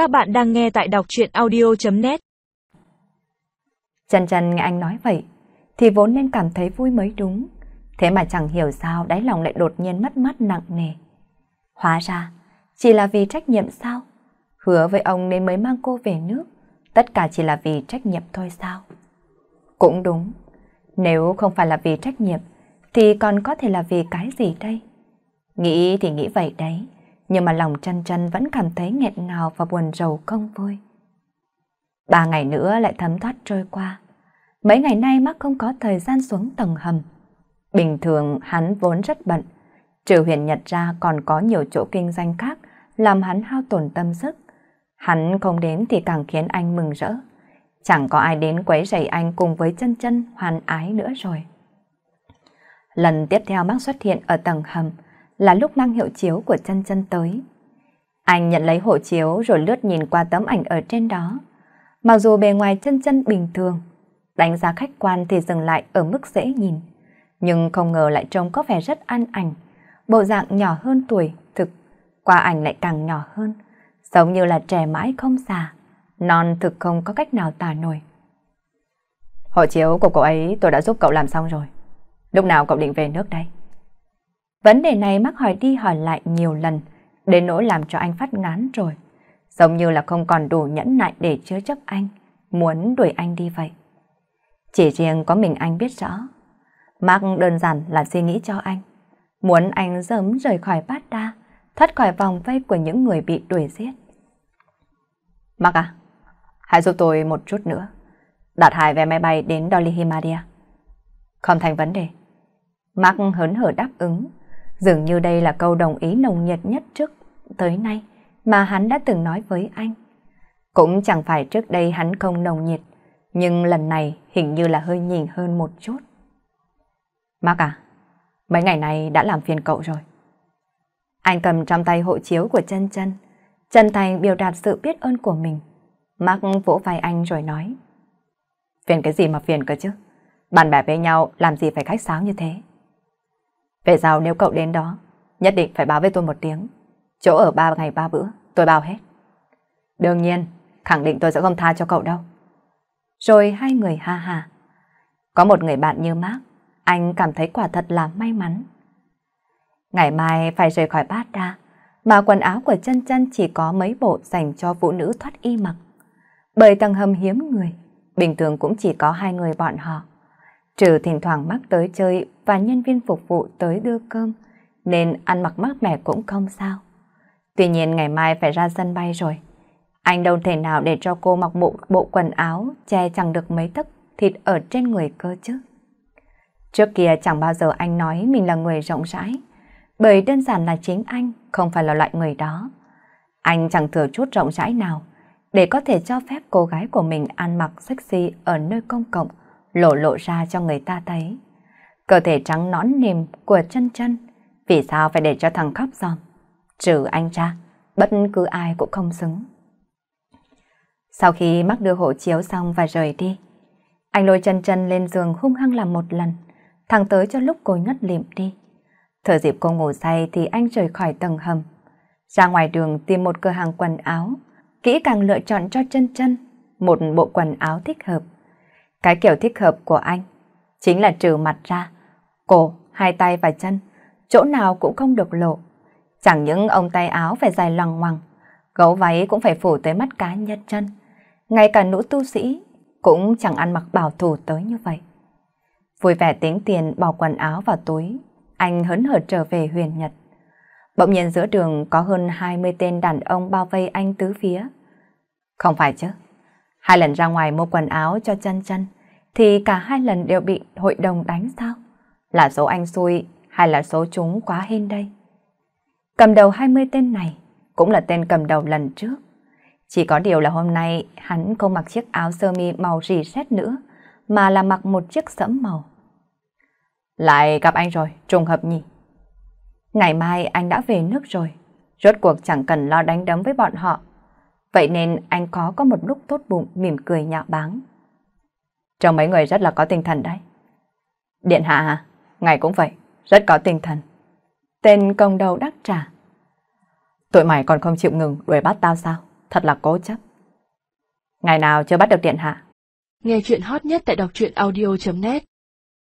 Các bạn đang nghe tại đọc chuyện audio.net Trần Trần nghe anh nói vậy, thì vốn nên cảm thấy vui mới đúng. Thế mà chẳng hiểu sao đáy lòng lại đột nhiên mất mắt nặng nề. Hóa ra, chỉ là vì trách nhiệm sao? Hứa với ông nên mới mang cô về nước. Tất cả chỉ là vì trách nhiệm thôi sao? Cũng đúng. Nếu không phải là vì trách nhiệm, thì còn có thể là vì cái gì đây? Nghĩ thì nghĩ vậy đấy, nhưng mà lòng chân chân vẫn cảm thấy nghẹn ngào và buồn rầu không vui. Ba ngày nữa lại thấm thoát trôi qua. Mấy ngày nay mắc không có thời gian xuống tầng hầm. Bình thường hắn vốn rất bận, trừ huyền nhật ra còn có nhiều chỗ kinh doanh khác làm hắn hao tổn tâm sức. Hắn không đến thì càng khiến anh mừng rỡ. Chẳng có ai đến quấy rầy anh cùng với chân chân hoàn ái nữa rồi. Lần tiếp theo mắc xuất hiện ở tầng hầm là lúc mang hiệu chiếu của chân chân tới. Anh nhận lấy hộ chiếu rồi lướt nhìn qua tấm ảnh ở trên đó. Mặc dù bề ngoài chân chân bình thường, đánh giá khách quan thì dừng lại ở mức dễ nhìn. Nhưng không ngờ lại trông có vẻ rất an ảnh. Bộ dạng nhỏ hơn tuổi, thực, qua ảnh lại càng nhỏ hơn. Giống như là trẻ mãi không già, non thực không có cách nào tả nổi. Hộ chiếu của cậu ấy tôi đã giúp cậu làm xong rồi. Lúc nào cậu định về nước đây? Vấn đề này mắc hỏi đi hỏi lại nhiều lần, đến nỗi làm cho anh phát ngán rồi. Giống như là không còn đủ nhẫn nại để chứa chấp anh, muốn đuổi anh đi vậy. Chỉ riêng có mình anh biết rõ. Mark đơn giản là suy nghĩ cho anh. Muốn anh sớm rời khỏi bát đa, thoát khỏi vòng vây của những người bị đuổi giết. Mark à, hãy giúp tôi một chút nữa. Đặt hai vé máy bay đến Dolly Himadia. Không thành vấn đề. Mark hớn hở đáp ứng. Dường như đây là câu đồng ý nồng nhiệt nhất trước tới nay mà hắn đã từng nói với anh. Cũng chẳng phải trước đây hắn không nồng nhiệt, nhưng lần này hình như là hơi nhìn hơn một chút. Mark à, mấy ngày này đã làm phiền cậu rồi. Anh cầm trong tay hộ chiếu của chân chân, chân thành biểu đạt sự biết ơn của mình. Mark vỗ vai anh rồi nói. Phiền cái gì mà phiền cơ chứ? Bạn bè với nhau làm gì phải khách sáo như thế? Về sau nếu cậu đến đó, nhất định phải báo với tôi một tiếng. Chỗ ở ba ngày ba bữa, tôi bao hết. Đương nhiên, khẳng định tôi sẽ không tha cho cậu đâu. Rồi hai người ha ha. Có một người bạn như Mark, anh cảm thấy quả thật là may mắn. Ngày mai phải rời khỏi bát đa, mà quần áo của chân chân chỉ có mấy bộ dành cho phụ nữ thoát y mặc. Bởi tầng hầm hiếm người, bình thường cũng chỉ có hai người bọn họ. Trừ thỉnh thoảng mắc tới chơi và nhân viên phục vụ tới đưa cơm, nên ăn mặc mát mẻ cũng không sao. Tuy nhiên ngày mai phải ra sân bay rồi. Anh đâu thể nào để cho cô mặc bộ, bộ quần áo che chẳng được mấy tấc thịt ở trên người cơ chứ. Trước kia chẳng bao giờ anh nói mình là người rộng rãi, bởi đơn giản là chính anh không phải là loại người đó. Anh chẳng thừa chút rộng rãi nào để có thể cho phép cô gái của mình ăn mặc sexy ở nơi công cộng, lộ lộ ra cho người ta thấy. Cơ thể trắng nõn niềm của chân chân, vì sao phải để cho thằng khóc giòm? Trừ anh ra, bất cứ ai cũng không xứng. Sau khi mắc đưa hộ chiếu xong và rời đi, anh lôi chân chân lên giường hung hăng làm một lần, thẳng tới cho lúc cô ngất lịm đi. Thời dịp cô ngủ say thì anh rời khỏi tầng hầm, ra ngoài đường tìm một cửa hàng quần áo, kỹ càng lựa chọn cho chân chân một bộ quần áo thích hợp. Cái kiểu thích hợp của anh chính là trừ mặt ra, cổ, hai tay và chân, chỗ nào cũng không được lộ. Chẳng những ông tay áo phải dài loằng ngoằng, gấu váy cũng phải phủ tới mắt cá nhất chân. Ngay cả nữ tu sĩ cũng chẳng ăn mặc bảo thủ tới như vậy. Vui vẻ tính tiền bỏ quần áo vào túi, anh hớn hở trở về huyền nhật. Bỗng nhiên giữa đường có hơn 20 tên đàn ông bao vây anh tứ phía. Không phải chứ. Hai lần ra ngoài mua quần áo cho chân chân, thì cả hai lần đều bị hội đồng đánh sao? Là số anh xui hay là số chúng quá hên đây? Cầm đầu 20 tên này cũng là tên cầm đầu lần trước. Chỉ có điều là hôm nay hắn không mặc chiếc áo sơ mi màu rỉ sét nữa, mà là mặc một chiếc sẫm màu. Lại gặp anh rồi, trùng hợp nhỉ? Ngày mai anh đã về nước rồi, rốt cuộc chẳng cần lo đánh đấm với bọn họ. Vậy nên anh có có một lúc tốt bụng mỉm cười nhạo báng. Trong mấy người rất là có tinh thần đấy. Điện hạ à, ngài cũng vậy, rất có tinh thần. Tên công đầu đắc trả. Tụi mày còn không chịu ngừng đuổi bắt tao sao? thật là cố chấp. Ngày nào chưa bắt được điện hạ? Nghe chuyện hot nhất tại đọc truyện audio.net